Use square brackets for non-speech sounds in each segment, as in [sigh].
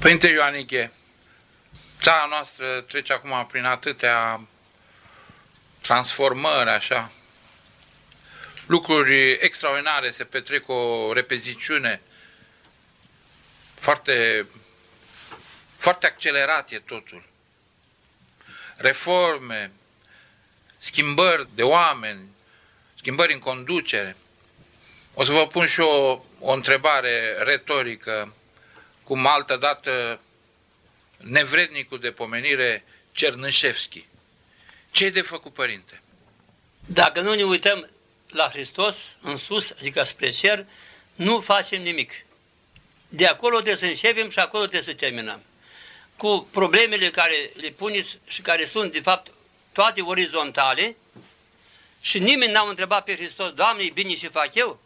Părinte Ioaniche, țara noastră trece acum prin atâtea transformări, așa. Lucruri extraordinare se petrec cu o repeziciune foarte, foarte accelerat e totul. Reforme, schimbări de oameni, schimbări în conducere. O să vă pun și o, o întrebare retorică, cum altă dată nevrednicul de pomenire Cernâșevski. ce e de făcut, părinte? Dacă nu ne uităm la Hristos în sus, adică spre cer, nu facem nimic. De acolo trebuie să începem și acolo trebuie să terminăm. Cu problemele care le puneți și care sunt, de fapt, toate orizontale, și nimeni n-a întrebat pe Hristos, Doamne, e bine ce fac eu?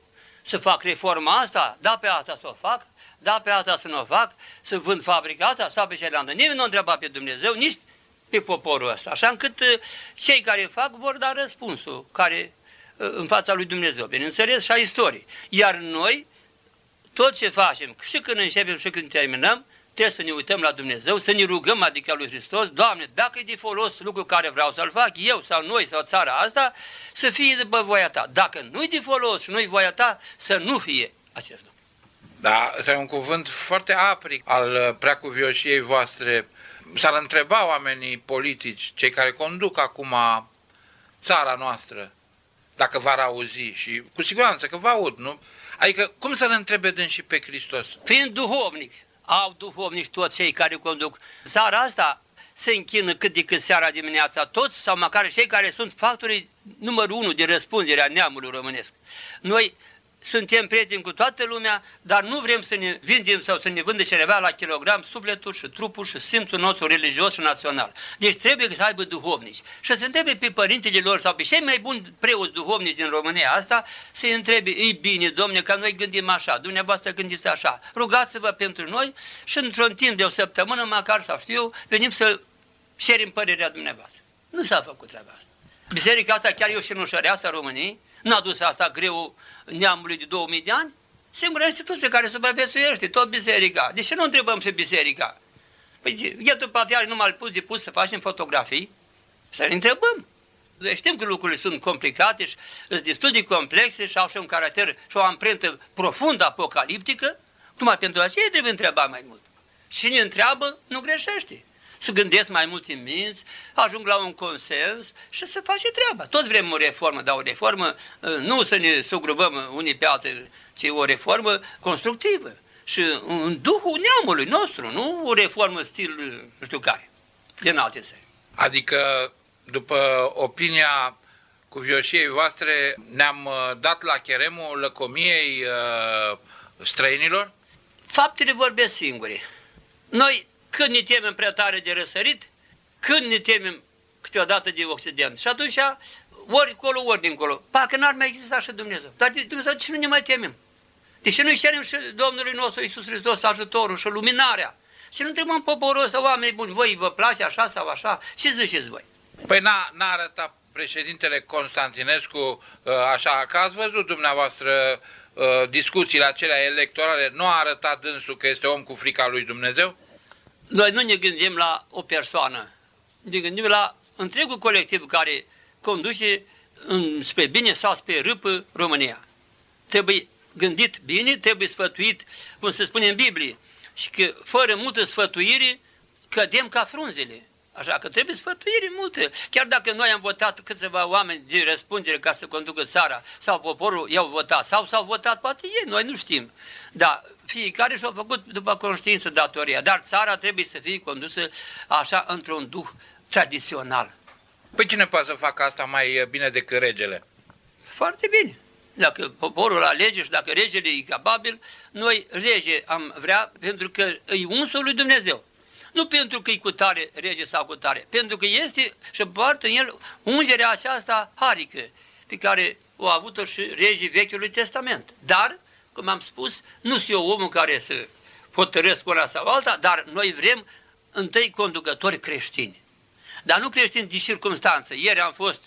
Să fac reforma asta? Da, pe asta să o fac? Da, pe asta să nu o fac? Să vând fabrica asta sau pe cealaltă? Nimeni nu a întrebat pe Dumnezeu, nici pe poporul ăsta. Așa încât uh, cei care fac vor da răspunsul care uh, în fața lui Dumnezeu, bineînțeles, și a istoriei. Iar noi, tot ce facem, și când începem și când terminăm, trebuie să ne uităm la Dumnezeu, să ne rugăm, adică lui Hristos, Doamne, dacă e de folos lucru care vreau să-l fac, eu sau noi sau țara asta, să fie după voia ta. Dacă nu-i de folos și nu-i voia ta, să nu fie acest lucru. Da, ăsta e un cuvânt foarte apric al preacuvioșiei voastre. S-ar întreba oamenii politici, cei care conduc acum țara noastră, dacă v-ar auzi și cu siguranță că vă aud, nu? Adică cum să-L întrebe din și pe Hristos? Prin duhovnic. Au duhovnici toți cei care conduc țara asta, se închină cât de cât seara dimineața toți sau măcar cei care sunt factorii numărul unu de răspundere a neamului românesc. Noi suntem prieteni cu toată lumea, dar nu vrem să ne vindem sau să ne vândă cineva la kilogram sufletul și trupul și simțul nostru religios și național. Deci trebuie să aibă duhovnici. Și să întrebe pe părintele lor sau pe cei mai buni preoți duhovnici din România asta, să-i întrebe, e bine, domne, că noi gândim așa, dumneavoastră gândiți așa, rugați-vă pentru noi și într-un timp de o săptămână, măcar sau știu eu, venim să șerim părerea dumneavoastră. Nu s-a făcut treaba asta. Biserica asta chiar e o șenușăreasă a României, n-a dus asta greu neamului de 2000 de ani, singura instituție care supraviețuiește, tot biserica. De ce nu întrebăm și biserica? Păi, Ghetul Patriar nu m-a pus de pus să facem fotografii, să ne întrebăm. Noi știm că lucrurile sunt complicate și sunt destul de complexe și au și un caracter și o amprentă profund apocaliptică, numai pentru aceea trebuie întreba mai mult. Cine întreabă, nu greșește să gândesc mai mult în minți, ajung la un consens și să face treaba. Toți vrem o reformă, dar o reformă ă, nu să ne sugrubăm unii pe alții, ci o reformă constructivă și în duhul neamului nostru, nu o reformă stil nu știu care, din alte țări. Adică, după opinia cu vioșiei voastre, ne-am ă, dat la cheremul lăcomiei uh, străinilor? Faptele vorbesc singure. Noi când ne temem prea tare de răsărit, când ne temem câteodată de Occident. Și atunci, ori colo, ori dincolo. Parcă n-ar mai exista și Dumnezeu. Dar de Dumnezeu ce nu ne mai temem? Deși noi cerem și Domnului nostru Iisus Hristos ajutorul și luminarea. Și nu întrebăm poporul ăsta, oameni buni, voi vă place așa sau așa? Ce ziceți voi? Păi n-a, n-a arătat președintele Constantinescu uh, așa, că ați văzut dumneavoastră uh, discuțiile acelea electorale, nu a arătat dânsul că este om cu frica lui Dumnezeu? Noi nu ne gândim la o persoană, ne gândim la întregul colectiv care conduce în, spre bine sau spre râpă România. Trebuie gândit bine, trebuie sfătuit, cum se spune în Biblie, și că fără multă sfătuire cădem ca frunzele. Așa că trebuie sfătuire multe. Chiar dacă noi am votat câțiva oameni de răspundere ca să conducă țara, sau poporul i-au votat, sau s-au votat poate ei, noi nu știm. Dar fiecare și-a făcut după conștiință datoria, dar țara trebuie să fie condusă așa într-un duh tradițional. Păi cine poate să facă asta mai bine decât regele? Foarte bine. Dacă poporul alege și dacă regele e capabil, noi rege am vrea pentru că îi unsul lui Dumnezeu. Nu pentru că e cu tare rege sau cu tare, pentru că este și poartă în el ungerea aceasta harică, pe care o a avut-o și regii Vechiului Testament. Dar cum am spus, nu sunt eu omul care să hotărăsc una sau alta, dar noi vrem întâi conducători creștini. Dar nu creștini de circunstanță. Ieri am fost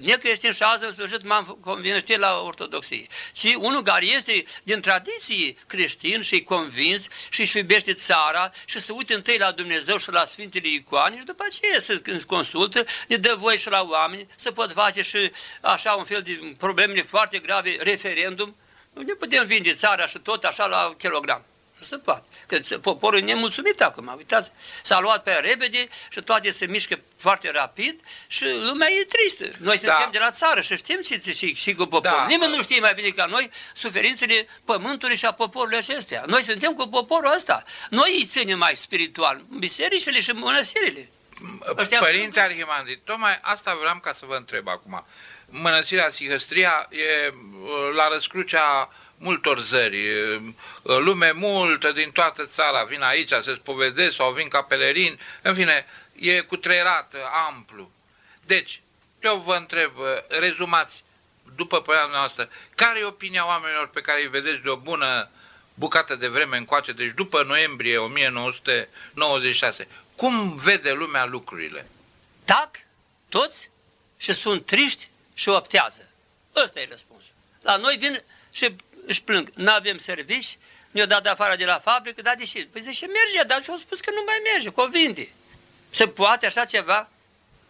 necreștin și azi în sfârșit m-am convins la ortodoxie, ci unul care este din tradiție creștin și convins și își iubește țara și se uită întâi la Dumnezeu și la Sfintele Icoane și după aceea se consultă, ne dă voie și la oameni, să pot face și așa un fel de probleme foarte grave, referendum, nu ne putem vinde țara și tot așa la kilogram. Nu se poate. Că poporul e nemulțumit acum. Uitați, s-a luat pe repede și toate se mișcă foarte rapid și lumea e tristă. Noi da. suntem de la țară și știm și, și, și cu poporul. Da. Nimeni nu știe mai bine ca noi suferințele pământului și a poporului acestea. Noi suntem cu poporul ăsta. Noi îi ținem mai spiritual, bisericile și mănăstirile. Părinte Arhimandri, tocmai asta vreau ca să vă întreb acum. Mănăstirea Sihăstria e la răscrucea multor zări, lume multă din toată țara vin aici, se spovedesc sau vin ca pelerini, în fine, e cutreierat, amplu. Deci, eu vă întreb, rezumați, după părerea noastră, care e opinia oamenilor pe care îi vedeți de o bună bucată de vreme încoace, deci după noiembrie 1996, cum vede lumea lucrurile? Tac, toți, și sunt triști și optează. Ăsta e răspunsul. La noi vin și își plâng, nu avem servici, ne-au dat afară de la fabrică, dar deși, păi zice, merge, dar și-au spus că nu mai merge, că o vinde. Se poate așa ceva?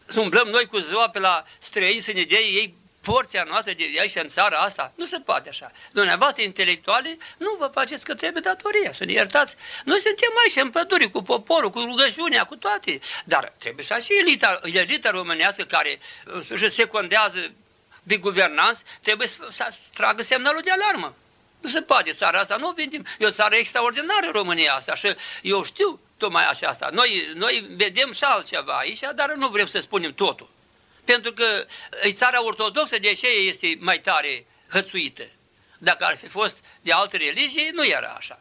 Să umblăm noi cu ziua pe la străini să ne dea ei porția noastră de aici în țara asta. Nu se poate așa. Dumneavoastră intelectuale, nu vă faceți că trebuie datoria, să ne iertați. Noi suntem aici în pădure cu poporul, cu rugăciunea, cu toate. Dar trebuie și așa elita, elita românească care își secundează de guvernanți, trebuie să, să tragă semnalul de alarmă. Nu se poate, țara asta nu vindim. E o țară extraordinară România asta și eu știu tocmai așa asta. Noi, noi vedem și altceva aici, dar nu vrem să spunem totul. Pentru că e țara ortodoxă, de ce este mai tare hățuită. Dacă ar fi fost de alte religii, nu era așa.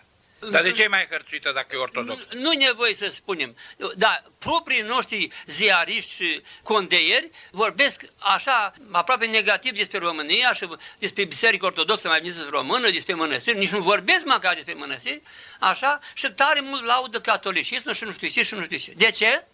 Dar de ce e mai hărțuită dacă e ortodox? Nu, nu nevoie să spunem. Da, proprii noștri ziariști și condeieri vorbesc așa aproape negativ despre România și despre Biserica Ortodoxă, mai bine română, despre mănăstiri, nici nu vorbesc măcar despre mănăstiri, așa, și tare mult laudă catolicismul și nu știu ce și nu știu ce. De ce?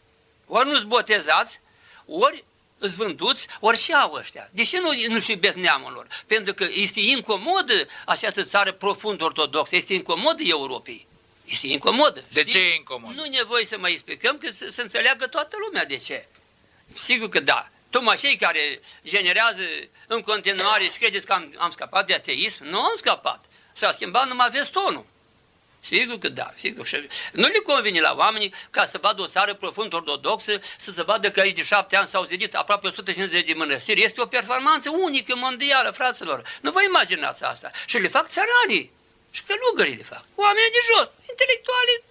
Ori nu-s botezați, ori îți vânduți, ori și au ăștia. De ce nu, nu-și iubesc neamul lor? Pentru că este incomodă această țară profund ortodoxă, este incomodă Europei. Este incomodă. De știi? ce e incomod? Nu nevoie să mai explicăm, că să, să înțeleagă toată lumea de ce. Sigur că da. Tocmai cei care generează în continuare și credeți că am, am scăpat de ateism, nu am scăpat. S-a schimbat numai vestonul. Sigur că da, sigur. Și nu le convine la oameni ca să vadă o țară profund ortodoxă, să se vadă că aici de șapte ani s-au zidit aproape 150 de mănăstiri. Este o performanță unică, mondială, fraților. Nu vă imaginați asta. Și le fac țăranii. Și călugării le fac. Oamenii de jos, intelectuali,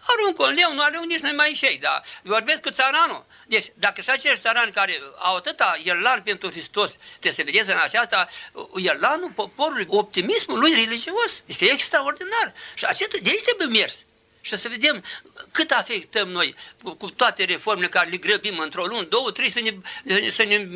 aruncă un leu, nu are nici nu mai șei, dar vorbesc cu țaranul. Deci, dacă și acești țărani care au atâta ierlan pentru Hristos, trebuie să vedeți în aceasta, ierlanul poporului, optimismul lui religios, este extraordinar. Și acest, de aici trebuie mers. Și să vedem cât afectăm noi cu, cu toate reformele care le grăbim într-o lună, două, trei, să ne, să ne...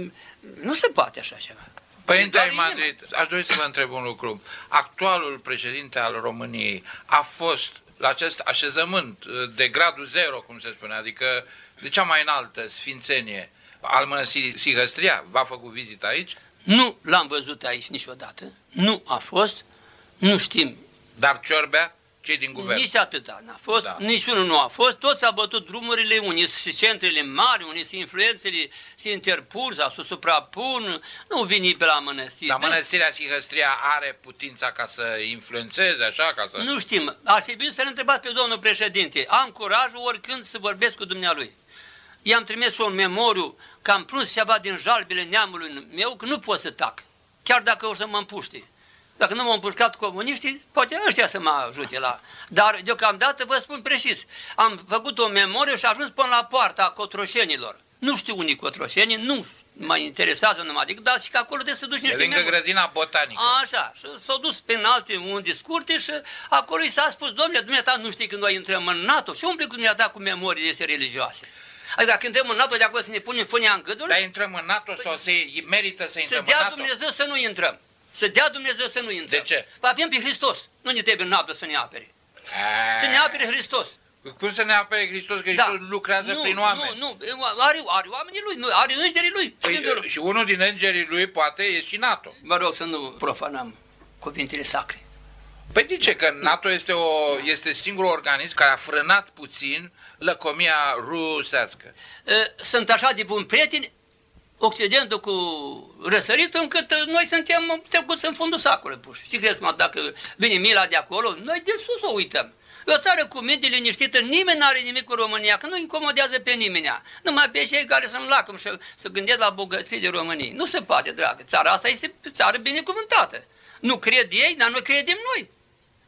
Nu se poate așa ceva. Părinte Madrid, aș dori să vă întreb un lucru. Actualul președinte al României a fost la acest așezământ de gradul zero, cum se spune, adică de cea mai înaltă sfințenie al mănăstirii Sihăstria, v-a făcut vizită aici? Nu l-am văzut aici niciodată, nu a fost, nu știm. Dar Ciorbea? cei din guvern. Nici atâta n-a fost, da. niciunul nu a fost, toți au bătut drumurile, unii și centrele mari, unii și influențele se interpun sau se suprapun, nu vini pe la mănăstire. Dar mănăstirea Sihăstria are putința ca să influențeze, așa? Ca să... Nu știm, ar fi bine să-l întrebați pe domnul președinte. Am curajul oricând să vorbesc cu dumnealui. I-am trimis și un memoriu că am prins ceva din jalbile neamului meu, că nu pot să tac, chiar dacă o să mă împuște. Dacă nu m-au împușcat comuniștii, poate ăștia să mă ajute la... Dar deocamdată vă spun precis, am făcut o memorie și a ajuns până la poarta cotroșenilor. Nu știu unii cotroșeni, nu mă interesează numai decât, dar și că acolo de să duci niște lângă grădina botanică. Așa, și s-au dus prin alte unde scurte și acolo i s-a spus, domnule, dumneata nu știi când noi intrăm în NATO și umple cu dumneata cu memorii este religioase. Adică dacă intrăm în NATO, de acolo să ne punem fânia în gâdul? Dar intrăm în NATO sau se merită să intrăm să dea în NATO? Dumnezeu să nu intrăm. Să dea Dumnezeu să nu intre. De ce? Avem pe Hristos. Nu ne trebuie NATO să ne apere. A... Să ne apere Hristos. Cum să ne apere Hristos? Că Hristos da. lucrează nu, prin oameni. Nu, nu, are, are oamenii lui, nu, are îngerii lui. Păi, și unul din îngerii lui poate e și NATO. Vă rog să nu profanăm cuvintele sacre. Păi de ce? Că NATO este, o, este singurul organism care a frânat puțin lăcomia rusească. Sunt așa de buni prieteni, Occidentul cu răsăritul, încât noi suntem tecuți în fundul sacului puși. Și crezi, mă, dacă vine mila de acolo, noi de sus o uităm. E o țară cu minte liniștită, nimeni nu are nimic cu România, că nu incomodează pe nimeni. Numai pe cei care sunt lacom și să gândesc la bogății de României. Nu se poate, dragă. Țara asta este țară binecuvântată. Nu cred ei, dar noi credem noi.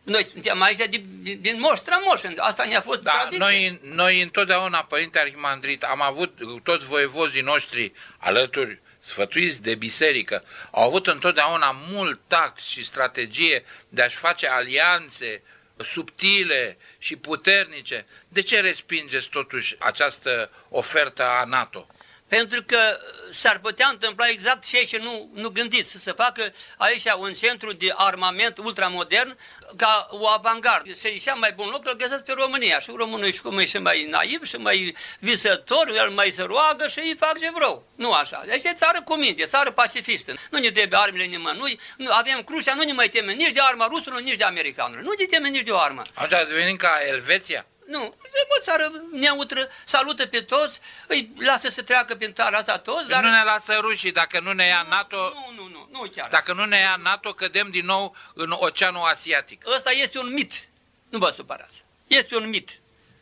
Noi suntem aici din, din moș strămoș, asta ne-a fost da, Noi, noi întotdeauna, Părinte Arhimandrit, am avut toți voievozii noștri alături sfătuiți de biserică, au avut întotdeauna mult tact și strategie de a-și face alianțe subtile și puternice. De ce respingeți totuși această ofertă a NATO? Pentru că s-ar putea întâmpla exact ceea ce nu, nu gândiți, să se facă aici un centru de armament ultramodern ca o avangardă. Și cea mai bun loc îl găsesc pe România. Și românul și cum e și mai naiv și mai visător, el mai se roagă și îi fac ce vreau. Nu așa. Deci e țară cu minte, țară pacifistă. Nu ne trebuie armele nimănui, nu, avem crucea, nu ne mai temem nici de arma rusulor, nici de americanilor. Nu ne temem nici de o armă. Așa ați venit ca Elveția? Nu, e o țară neutră, salută pe toți, îi lasă să treacă prin țara asta toți. Dar... Nu ne lasă rușii, dacă nu ne ia nu, NATO... Nu, nu, nu, nu chiar. Dacă nu ne ia NATO, cădem din nou în Oceanul Asiatic. Ăsta este un mit, nu vă supărați. Este un mit.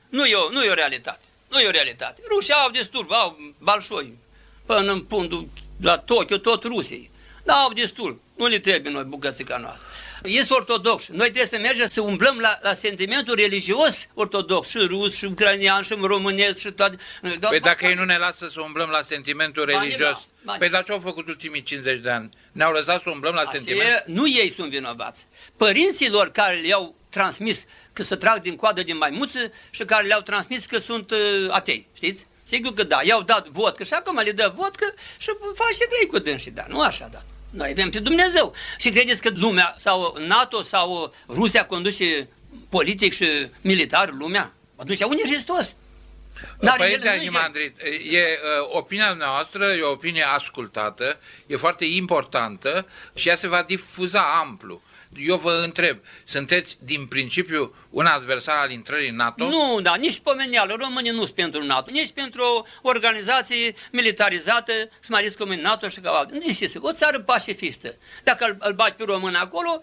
Nu e o, nu e o realitate. Nu e o realitate. Rușii au destul, au balșoi, până în fundul, la Tokyo, tot Rusiei. Dar au destul. Nu le trebuie noi bucățica noastră este ortodox. Noi trebuie să mergem să umblăm la, la sentimentul religios ortodox, și rus, și ucranian, și românesc, și toate. Păi dacă ei nu ne lasă să umblăm la sentimentul religios, păi dar ce au făcut ultimii 50 de ani? Ne-au lăsat să umblăm la Așa sentiment? E, nu ei sunt vinovați. Părinții lor care le-au transmis că să trag din coadă din maimuță și care le-au transmis că sunt uh, atei, știți? Sigur că da, i-au dat vodcă și acum le dă vodcă și faci ce vrei cu dânsii, dar nu așa dat. Noi avem pe Dumnezeu. Și credeți că lumea sau NATO sau Rusia conduce politic și militar lumea? Atunci unde e Hristos? Părinte Arhimandrit, e uh, opinia noastră, e o opinie ascultată, e foarte importantă și ea se va difuza amplu eu vă întreb, sunteți din principiu un adversar al intrării în NATO? Nu, da, nici pomeneală. Românii nu sunt pentru NATO, nici pentru o organizație militarizată, să mai risc cum în NATO și ca altă. Nici o țară pacifistă. Dacă îl, îl bagi pe român acolo,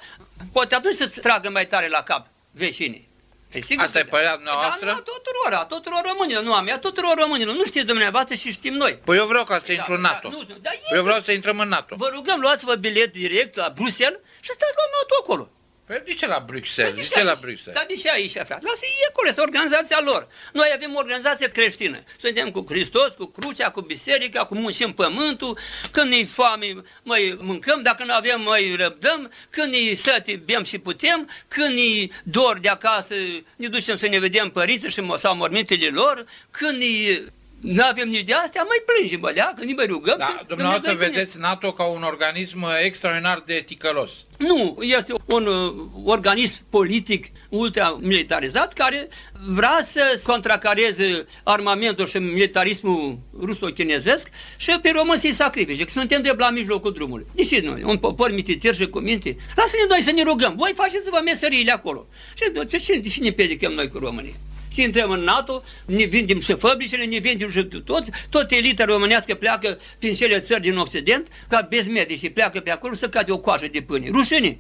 poate atunci să tragă mai tare la cap vecinii. E sigur Asta e părerea noastră? Da, tuturor, a tuturor românilor, nu a mea, tuturor românilor. Nu știți dumneavoastră și știm noi. Păi eu vreau ca să da, intru în NATO. Da, nu, da, eu vreau să intrăm în NATO. Vă rugăm, luați-vă bilet direct la Bruxelles și stați la NATO acolo. Păi de ce la Bruxelles? Păi de ce la Bruxelles? Dar de ce aici, frate? Lasă ei acolo, este organizația lor. Noi avem o organizație creștină. Suntem cu Hristos, cu crucea, cu biserica, cu muncim pământul. Când ne foame, mai mâncăm, dacă nu avem, mai răbdăm. Când ne săti, bem și putem. Când ne dor de acasă, ne ducem să ne vedem părinții și sau mormintele lor. Când ne nu avem nici de astea, mai plângem, bă, că ne mai rugăm. Da, dumneavoastră vedeți NATO ca un organism extraordinar de ticălos. Nu, este un uh, organism politic ultramilitarizat care vrea să contracareze armamentul și militarismul ruso-chinezesc și pe români să-i sacrifice, că suntem de la mijlocul drumului. Deși noi, un popor mititir și cu minte, lasă-ne noi să ne rugăm, voi faceți-vă meseriile acolo. Și, și, și ne pedicăm noi cu românii și intrăm în NATO, ne vindem și fabricile, ne vindem și toți, tot elita românească pleacă prin cele țări din Occident, ca bezmedici, pleacă pe acolo să cade o coajă de pâine. Rușine!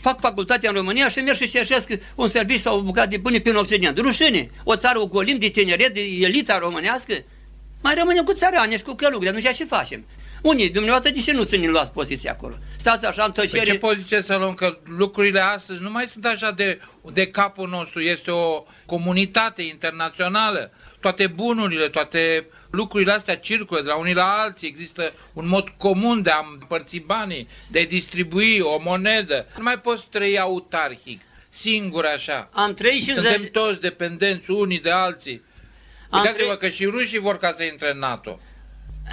Fac facultatea în România și merg și cerșesc un serviciu sau o bucată de pâine prin Occident. Rușine! O țară o golim de tineret, de elita românească, mai rămânem cu țărani și cu călugri, nu ce facem. Unii, dumneavoastră, de ce nu ți luați poziția acolo? Stați așa în tăcere... Păi ce poziție să luăm? Că lucrurile astăzi nu mai sunt așa de, de capul nostru. Este o comunitate internațională. Toate bunurile, toate lucrurile astea circulă de la unii la alții. Există un mod comun de a împărți banii, de a distribui o monedă. Nu mai poți trăi autarhic, singur așa. Am trăit și Suntem toți dependenți unii de alții. Uitați-vă că și rușii vor ca să intre în NATO.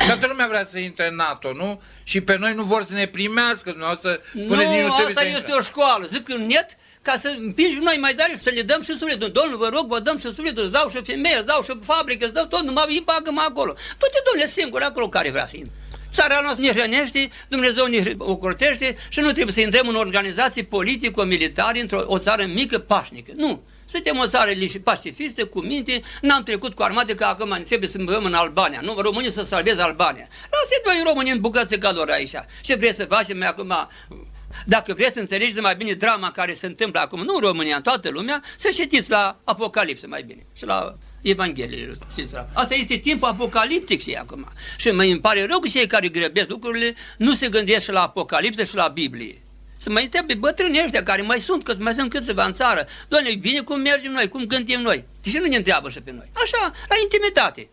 Toată lumea vrea să intre în NATO, nu? Și pe noi nu vor să ne primească, dumneavoastră, până nu, din nu asta este o școală. Zic în net, ca să împingi noi mai tare și să le dăm și sufletul. Domnul, vă rog, vă dăm și sufletul, îți dau și femeie, îți dau și fabrică, îți dau tot, numai vin bagă acolo. Du-te, domnule, singur acolo care vrea să intre. Țara noastră ne hrănește, Dumnezeu ne ocrotește și nu trebuie să intrăm în organizații politico-militare într-o o țară mică, pașnică. Nu. Suntem o țară pacifistă, cu minte, n-am trecut cu armate, că acum trebuie să îmbăăm în Albania. Nu, românii să salveze Albania. Lasă-i voi românii în bucăți ca lor aici. Ce vreți să facem acum? Dacă vreți să înțelegeți mai bine drama care se întâmplă acum, nu în România, în toată lumea, să știți la Apocalipsă mai bine și la Evanghelie. Asta este timpul apocaliptic și acum. Și mă îmi pare rău că cei care grăbesc lucrurile nu se gândesc și la Apocalipsă și la Biblie. Să mai întrebe bătrânii ăștia care mai sunt, că mai sunt câțiva în țară. Doamne, bine cum mergem noi, cum gândim noi. De ce nu ne întreabă și pe noi? Așa, la intimitate.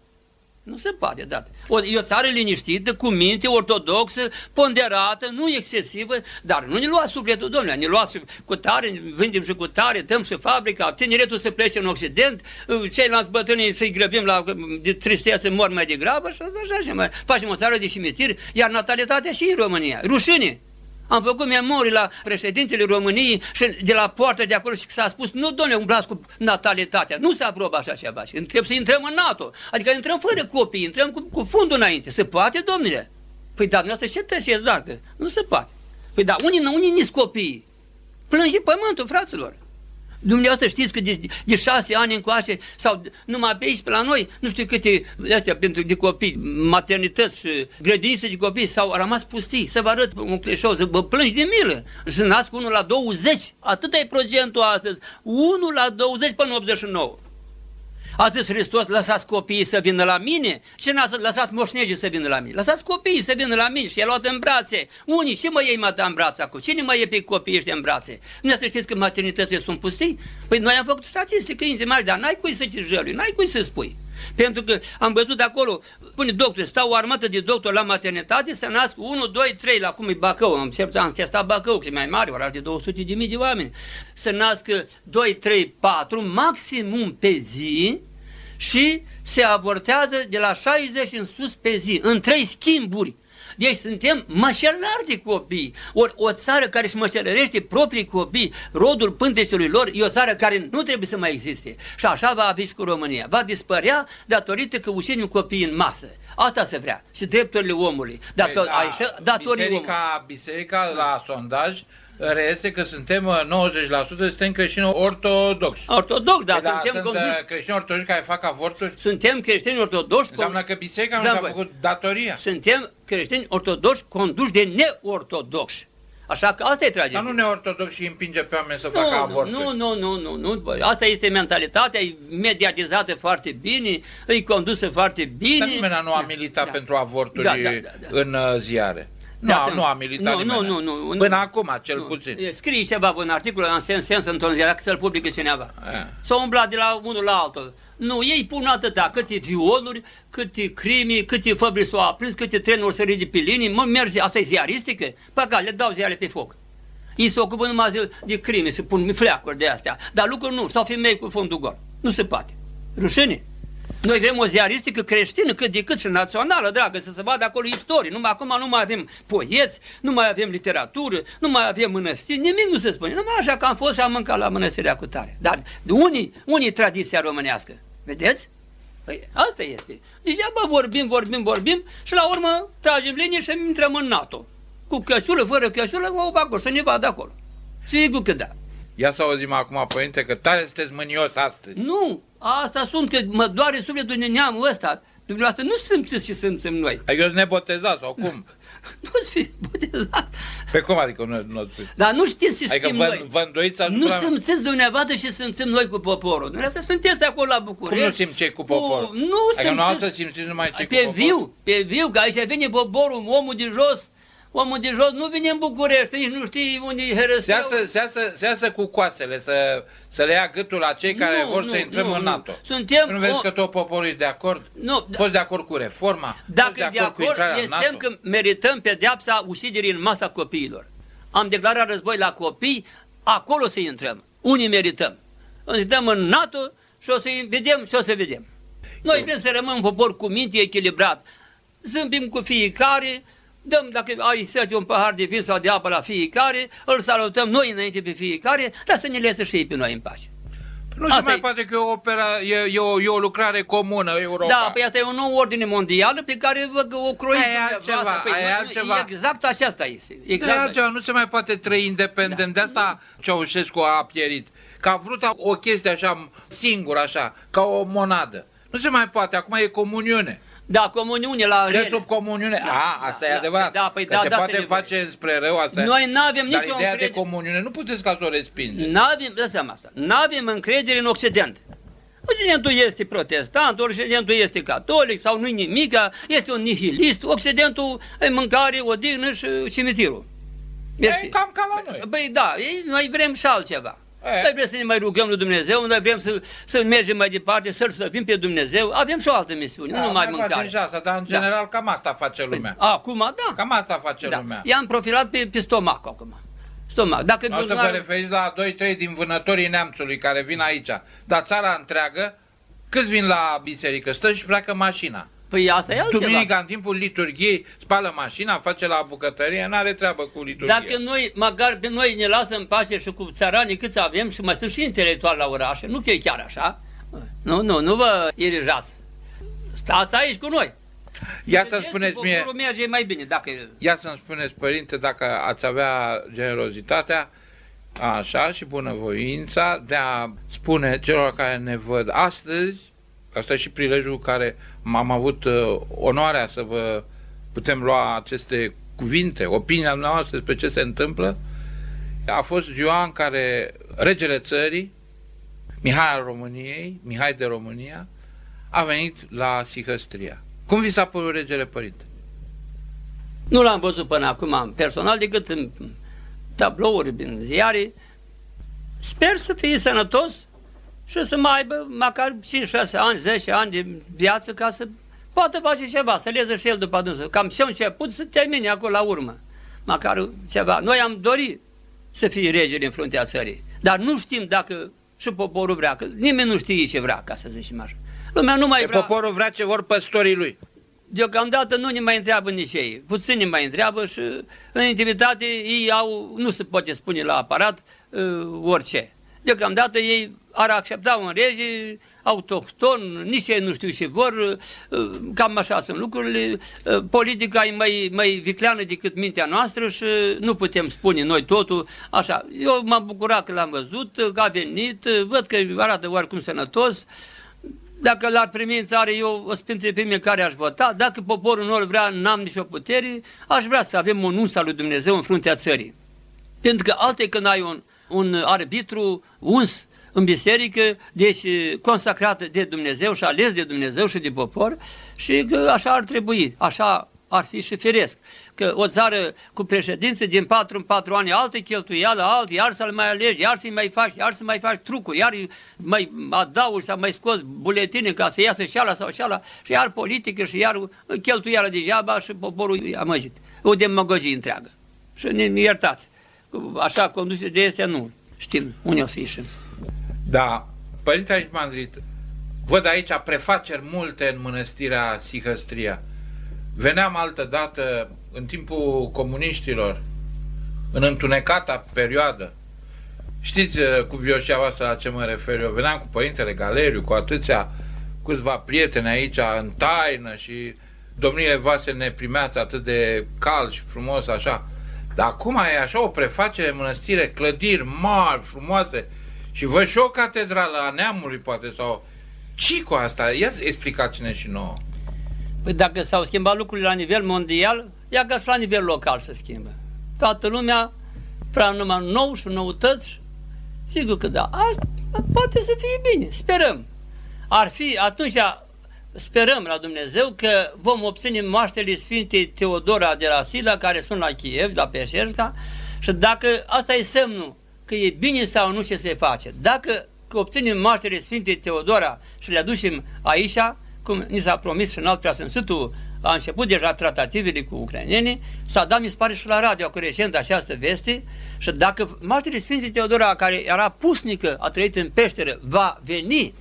Nu se poate, da. O, e o țară liniștită, cu minte, ortodoxă, ponderată, nu excesivă, dar nu ne luați sufletul, domnule, ne luați cu tare, vindem și cu tare, dăm și fabrica, tineretul să plece în Occident, ceilalți bătrâni să-i grăbim la, de tristețe, mor mai degrabă și așa și mai facem o țară de cimitir, iar natalitatea și în România, rușine. Am făcut memorii la președintele României și de la poartă de acolo și s-a spus, nu, domnule, umblați cu natalitatea, nu se aprobă așa ceva și trebuie să intrăm în NATO, adică intrăm fără copii, intrăm cu, cu fundul înainte. Se poate, domnule? Păi da, dumneavoastră ce tășeți, dacă? Nu se poate. Păi da, unii, unii nici copii. Plânge pământul, fraților. Dumneavoastră știți că de, de șase ani încoace sau numai pe aici, pe la noi, nu știu câte astea pentru de copii, maternități și grădinițe de copii s-au rămas pustii. Să vă arăt un clișou, să vă plângi de milă. Să nasc unul la 20, atât e procentul astăzi. 1 la 20 până 89. A zis Hristos, lăsați copiii să vină la mine? Ce n-a zis, lăsați moșnegii să vină la mine? Lăsați copiii să vină la mine și i-a luat în brațe. Unii, și mă iei mă în brațe acum? Cine mă iei pe copiii ăștia în brațe? Nu să știți că maternitățile sunt pustii? Păi noi am făcut statistică intimare, dar n-ai cui să te jălui, n-ai cui să spui. Pentru că am văzut acolo, pune doctor, stau o armată de doctor la maternitate, să nasc 1, 2, 3, la cum e Bacău, am, am testat Bacău, că e mai mare, oraș de 200 de mii de oameni, să nască 2, 3, 4, maximum pe zi, și se abortează de la 60 în sus pe zi, în trei schimburi. Deci suntem mășelari de copii. Ori o țară care își mășelărește proprii copii, rodul pânteșului lor, e o țară care nu trebuie să mai existe. Și așa va avea și cu România. Va dispărea datorită că ușenim copii în masă. Asta se vrea. Și drepturile omului. Dator, păi, da, așa, datorii biserica, omului. biserica la sondaj reiese că suntem 90% suntem creștini ortodoxi. Ortodox, da, da suntem sunt conduși... creștini ortodoxi care fac avorturi? Suntem creștini ortodoxi. Înseamnă că biserica nu da, și-a făcut datoria. Suntem creștini ortodoxi conduși de neortodoxi. Așa că asta e tragedia. Dar nu neortodox și împinge pe oameni să nu, facă avorturi. Nu, nu, nu, nu, nu. Asta este mentalitatea, e mediatizată foarte bine, e condusă foarte bine. Dar nimeni nu a da, militat da, pentru avorturi da, da, da, da. în uh, ziare. Nu, da, nu a militat nu, nu, nu, nu, Până acum, cel nu. puțin. Scrie ceva în articol, în sens, sens într-un ziar, să-l publice cineva. S-a umblat de la unul la altul. Nu, ei pun atâta, câte violuri, câte crimi, câte făbri s-au aprins, câte trenuri să ridi pe linii, mă, merge, asta e ziaristică? Păi, le dau ziare pe foc. Ei se ocupă numai de, de crime, se pun fleacuri de astea. Dar lucruri nu, sau femei cu fundul gol. Nu se poate. Rușine. Noi vrem o ziaristică creștină cât de cât și națională, dragă, să se vadă acolo istorie. Numai acum nu mai avem poeți, nu mai avem literatură, nu mai avem mănăstiri, nimic nu se spune. Numai așa că am fost și am mâncat la mănăstirea cu tare. Dar unii, unii tradiția românească. Vedeți? Păi asta este. Deci bă, vorbim, vorbim, vorbim și la urmă tragem linie și intrăm în NATO. Cu cășulă, fără cășulă, o acolo, să ne vadă acolo. Sigur că da. Ia să auzim acum, părinte, că tare sunteți mânios astăzi. Nu, asta sunt, că mă doare sufletul de neamul ăsta. Dumneavoastră nu simțiți și simțim noi. Adică eu nebotezat sau cum? [laughs] nu-ți fi botezat. Pe cum adică nu, nu fi? Dar nu știți și adică știm vă, noi. Vă nu simțiți dumneavoastră și simțim noi cu poporul. Dumneavoastră sunteți acolo la București. Cum nu simți cu poporul? Cu, nu adică simțiți. Adică nu simțiți numai ce pe cu viu, Pe viu, că aici vine poporul, omul de jos, omul de jos nu vine în București, nici nu știi unde e Herăstrău. Se iasă, se iasă cu coasele, să, să le ia gâtul la cei care nu, vor nu, să intrăm nu, în NATO. Suntem nu vezi o... că tot poporul e de acord? Nu. Fost de acord cu reforma? Dacă de, de acord, cu e semn că merităm pedeapsa uciderii în masa copiilor. Am declarat război la copii, acolo să intrăm. Unii merităm. Intrăm în NATO și o să vedem și o să vedem. Noi vrem să rămânem un popor cu minte echilibrat. Zâmbim cu fiecare, dăm, dacă ai sete un pahar de vin sau de apă la fiecare, îl salutăm noi înainte pe fiecare, dar să ne lese și ei pe noi în pace. Nu Asta se mai e... poate că e o, opera, e, e, o, e o lucrare comună, Europa. Da, păi asta e o nouă ordine mondială pe care o croiți. Aia altceva, păi, aia altceva. Exact aceasta este. Exact. Aia altceva, nu se mai poate trăi independent. Da. De asta Ceaușescu a pierit. Că a vrut o chestie așa, singur așa, ca o monadă. Nu se mai poate, acum e comuniune. Da, comuniune la De sub comuniune. Da, A, asta da, e adevărat. Da, păi, da, se da, poate face spre rău asta. Noi nu avem nicio Dar ideea încredere. de comuniune nu puteți ca să o respingeți. Nu avem, da seama asta. Nu avem încredere în Occident. Occidentul este protestant, Occidentul este catolic sau nu-i nimic, este un nihilist, Occidentul e mâncare, odihnă și cimitirul. E cam ca la noi. Păi da, noi vrem și altceva. E. Noi vrem să ne mai rugăm lui Dumnezeu, noi vrem să, să mergem mai departe, să-L slăvim pe Dumnezeu. Avem și o altă misiune, da, nu numai mâncare. Și asta, dar în da. general da. cam asta face păi, lumea. Păi, acum, da. Cam asta face da. lumea. I-am profilat pe, pe stomac acum. Stomac. Dacă nu vă referiți la 2-3 din vânătorii neamțului care vin aici, dar țara întreagă, câți vin la biserică? Stă și pleacă mașina. Păi asta e altceva. Duminica, în timpul liturgiei, spală mașina, face la bucătărie, nu are treabă cu liturgia. Dacă noi, măcar pe noi ne lasă în pace și cu țăranii câți avem și mai sunt și intelectuali la orașe, nu că e chiar așa. Nu, nu, nu vă irijați. Stați aici cu noi. Ia să-mi spuneți mie... merge mai bine dacă... Ia să-mi spuneți, părinte, dacă ați avea generozitatea, așa, și bunăvoința de a spune celor care ne văd astăzi, asta e și prilejul care am avut uh, onoarea să vă putem lua aceste cuvinte, opinia noastră despre ce se întâmplă, a fost ziua în care regele țării, Mihai al României, Mihai de România, a venit la Sihăstria. Cum vi s-a părut regele părinte? Nu l-am văzut până acum personal, decât în tablouri, în ziare. Sper să fie sănătos, și să mai aibă măcar 5-6 ani, 10 ani de viață ca să poată face ceva, să leză și el după dânsă. Cam și început să termine acolo la urmă. Măcar ceva. Noi am dorit să fie regele în fruntea țării, dar nu știm dacă și poporul vrea, că nimeni nu știe ce vrea, ca să zicem așa. Lumea nu mai vrea. Poporul vrea ce vor păstorii lui. Deocamdată nu ne mai întreabă nici ei. Puțini ne mai întreabă și în intimitate ei au, nu se poate spune la aparat uh, orice. Deocamdată ei ar accepta un rege autohton, nici ei nu știu ce vor, cam așa sunt lucrurile. Politica e mai, mai vicleană decât mintea noastră și nu putem spune noi totul așa. Eu m-am bucurat că l-am văzut, că a venit, văd că arată oarecum sănătos, dacă l-ar primi în țară, eu o spune pe mine care aș vota. Dacă poporul nu vrea, n-am nicio putere, aș vrea să avem un uns al lui Dumnezeu în fruntea țării. Pentru că alte când ai un, un arbitru uns în biserică, deci consacrată de Dumnezeu și ales de Dumnezeu și de popor și că așa ar trebui, așa ar fi și firesc. Că o țară cu președință din 4 în 4 ani alte cheltuială, alt, iar să-l mai alegi, iar să-i mai faci, iar să mai faci trucuri, iar mai adaugi sau mai scoți buletine ca să iasă și ala sau și ala, și iar politică și iar cheltuială degeaba și poporul e amăjit. O demagogie întreagă. Și ne iertați. Așa conduse de este nu știm unde o să ieșim. Da, Părinte Arhimandrit, văd aici prefaceri multe în mănăstirea Sihăstria. Veneam altă dată, în timpul comuniștilor, în întunecata perioadă, știți uh, cu vioșea voastră la ce mă refer eu, veneam cu Părintele Galeriu, cu atâția câțiva prieteni aici în taină și domnile voastre ne primeați atât de cald și frumos așa. Dar acum e așa o prefacere mănăstire, clădiri mari, frumoase, și văd și o catedrală a neamului, poate, sau... ce cu asta? Ia explicați-ne și nouă. Păi dacă s-au schimbat lucrurile la nivel mondial, ia că și la nivel local se schimbă. Toată lumea vrea numai nou și noutăți. Sigur că da. Asta poate să fie bine. Sperăm. Ar fi, atunci sperăm la Dumnezeu că vom obține moaștele Sfintei Teodora de la Sila, care sunt la Kiev, la Peșerska, și dacă asta e semnul că e bine sau nu ce se face. Dacă obținem martire Sfintei Teodora și le aducem aici, cum ni s-a promis și în alt preasfințitul, a început deja tratativele cu ucrainenii, s-a dat, mi se pare, și la radio cu recent această veste și dacă martire Sfintei Teodora, care era pusnică, a trăit în peșteră, va veni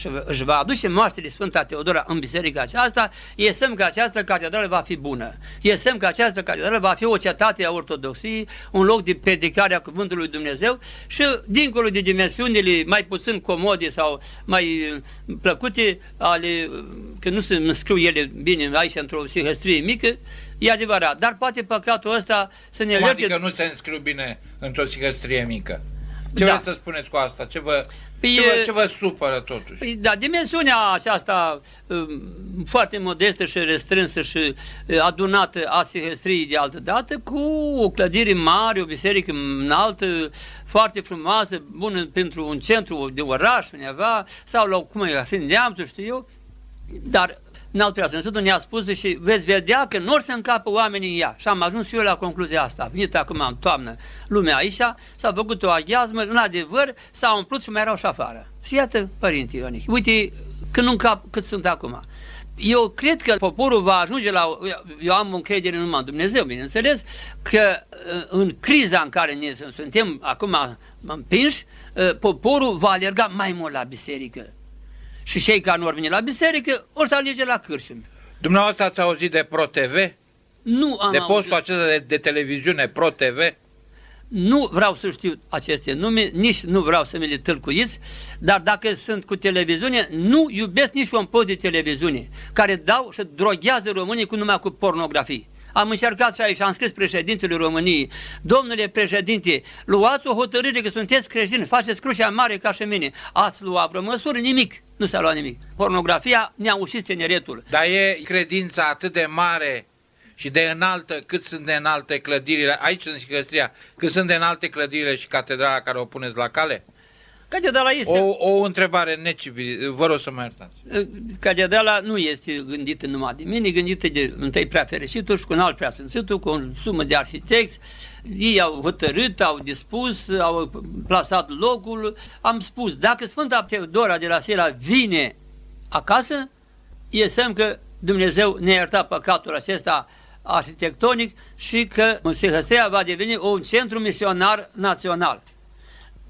și își va aduce moaștele Sfânta Teodora în biserica aceasta, e semn că această catedrală va fi bună. E semn că această catedrală va fi o cetate a ortodoxiei, un loc de predicare a Cuvântului Dumnezeu și, dincolo de dimensiunile mai puțin comode sau mai plăcute, ale, că nu se înscriu ele bine aici într-o psihăstrie mică, e adevărat. Dar poate păcatul ăsta să ne Cum adică nu se înscriu bine într-o psihăstrie mică? Ce da. vreți să spuneți cu asta? Ce vă, păi, ce, vă, ce vă supără totuși? Păi, da, dimensiunea aceasta um, foarte modestă și restrânsă și uh, adunată a Sihăstriei de altă dată cu o clădire mare, o biserică înaltă, foarte frumoasă, bună pentru un centru de oraș undeva, sau la cum e, fi neamțul, știu eu, dar Înalt Preasfințitul ne-a spus și veți vedea că nu or să încapă oamenii în ea. Și am ajuns și eu la concluzia asta. A venit acum în toamnă lumea aici, s-a făcut o aghiazmă, în adevăr s-a umplut și mai erau și afară. Și iată, Părinte Ionic, uite când nu încap cât sunt acum. Eu cred că poporul va ajunge la... Eu am încredere numai în Dumnezeu, bineînțeles, că uh, în criza în care ne suntem acum împinși, uh, poporul va alerga mai mult la biserică și cei care nu ar veni la biserică, o să alege la cârșumi. Dumneavoastră ați auzit de ProTV? Nu am De postul auzit. acesta de, de televiziune ProTV? Nu vreau să știu aceste nume, nici nu vreau să mi le tâlcuiți, dar dacă sunt cu televiziune, nu iubesc nici un post de televiziune, care dau și droghează românii cu numai cu pornografii. Am încercat și aici, am scris președintele României, domnule președinte, luați o hotărâre că sunteți creștini, faceți crucea mare ca și mine. Ați luat vreo măsură? Nimic. Nu s-a luat nimic. Pornografia ne-a ușit tineretul. Dar e credința atât de mare și de înaltă cât sunt de înalte clădirile, aici în Sicăstria, cât sunt de înalte clădirile și catedrala care o puneți la cale? Catedrala este... O, o întrebare necivil, vă rog să mă iertați. Catedrala nu este gândită numai de mine, gândită de întâi prea fericitul și cu un alt prea sânțitul, cu o sumă de arhitecți. Ei au hotărât, au dispus, au plasat locul. Am spus, dacă Sfânta Teodora de la Sela vine acasă, e semn că Dumnezeu ne-a iertat păcatul acesta arhitectonic și că Sihăstrea va deveni un centru misionar național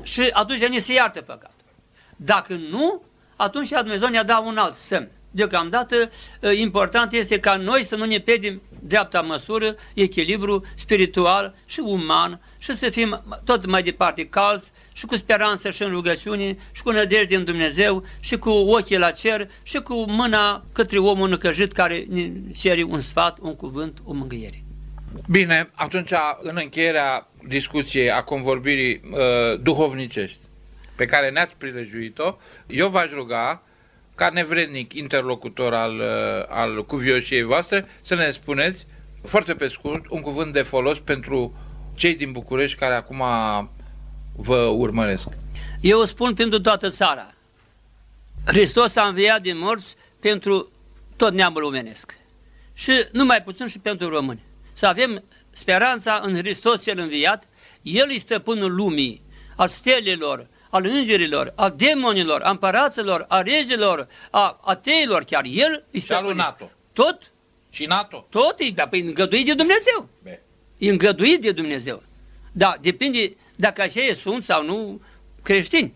și atunci ne se iartă păcatul. Dacă nu, atunci Dumnezeu ne-a dat un alt semn. Deocamdată, ă, important este ca noi să nu ne pierdem dreapta măsură, echilibru spiritual și uman și să fim tot mai departe calți și cu speranță și în rugăciune și cu nădejde în Dumnezeu și cu ochii la cer și cu mâna către omul năcăjit care ne cere un sfat, un cuvânt, o mângâiere. Bine, atunci în încheierea discuției, a convorbirii uh, duhovnicești pe care ne-ați prilejuit-o, eu v-aș ruga ca nevrednic interlocutor al, uh, al cuvioșiei voastre să ne spuneți foarte pe scurt un cuvânt de folos pentru cei din București care acum vă urmăresc. Eu spun pentru toată țara. Hristos a înviat din morți pentru tot neamul omenesc. Și numai puțin și pentru români. Să avem speranța în Hristos cel înviat, El este stăpânul lumii, al stelelor, al îngerilor, al demonilor, a împăraților, a regilor, a ateilor, chiar El este stăpânul. NATO. Tot? Și NATO. Tot e, dar păi îngăduit de Dumnezeu. Be. E îngăduit de Dumnezeu. Da, depinde dacă aceia sunt sau nu creștini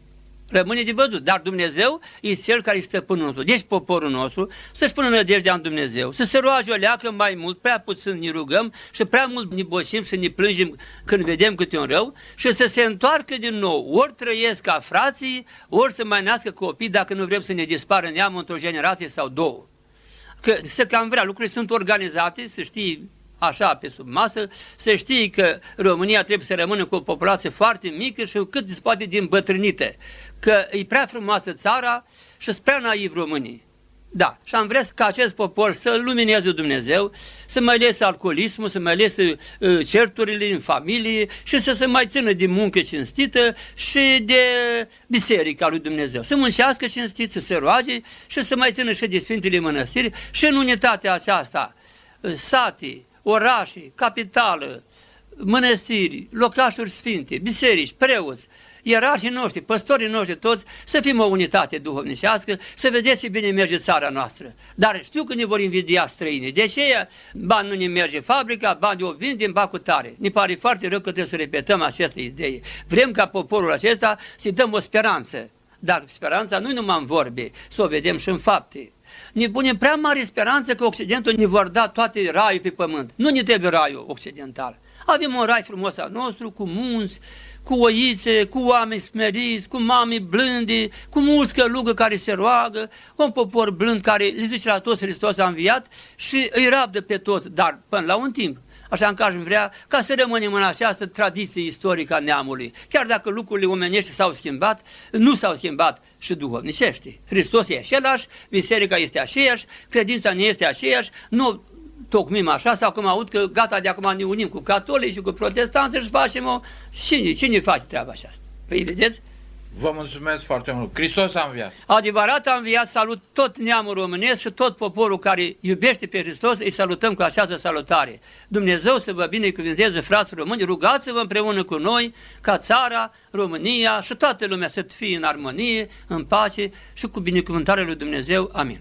rămâne de văzut. Dar Dumnezeu este Cel care este stăpânul nostru. Deci poporul nostru să-și pună nădejdea în Dumnezeu, să se roage o leacă mai mult, prea puțin ne rugăm și prea mult ne boșim și ne plângem când vedem câte un rău și să se întoarcă din nou. Ori trăiesc ca frații, ori să mai nască copii dacă nu vrem să ne dispară neamul într-o generație sau două. Că să cam vrea, lucrurile sunt organizate, să știi așa pe sub masă, să știi că România trebuie să rămână cu o populație foarte mică și cât se poate din bătrânite că e prea frumoasă țara și sunt prea naiv românii. Da, și am vrea ca acest popor să lumineze Dumnezeu, să mai lese alcoolismul, să mai lese uh, certurile în familie și să se mai țină de muncă cinstită și de biserica lui Dumnezeu. Să muncească cinstit, să se roage și să mai țină și de Sfintele Mănăstiri și în unitatea aceasta, uh, sate, orașe, capitală, mănăstiri, locașuri sfinte, biserici, preoți, ierarhii noștri, păstorii noștri toți, să fim o unitate duhovnicească, să vedeți ce bine merge țara noastră. Dar știu că ne vor invidia străini. De ce bani nu ne merge fabrica, bani o vindem, ba cu tare. Ne pare foarte rău că trebuie să repetăm această idee. Vrem ca poporul acesta să-i dăm o speranță. Dar speranța nu numai în vorbe, să o vedem și în fapte. Ne punem prea mare speranță că Occidentul ne vor da toate raiul pe pământ. Nu ne trebuie raiul occidental. Avem un rai frumos al nostru, cu munți, cu oițe, cu oameni smeriți, cu mame blânde, cu mulți călugă care se roagă, un popor blând care le zice la toți Hristos a înviat și îi rabdă pe toți, dar până la un timp. Așa că aș vrea ca să rămânem în această tradiție istorică a neamului. Chiar dacă lucrurile omenești s-au schimbat, nu s-au schimbat și duhovnicește. Hristos e același, biserica este aceeași, credința ne este aceeași, nu tocmim așa, sau acum aud că gata, de acum ne unim cu catolici și cu protestanți și facem o... Cine, cine face treaba aceasta? Păi vedeți? Vă mulțumesc foarte mult. Hristos a înviat. Adevărat a înviat, salut tot neamul românesc și tot poporul care iubește pe Hristos, îi salutăm cu această salutare. Dumnezeu să vă binecuvânteze, frați români, rugați-vă împreună cu noi ca țara, România și toată lumea să fie în armonie, în pace și cu binecuvântarea lui Dumnezeu. Amin.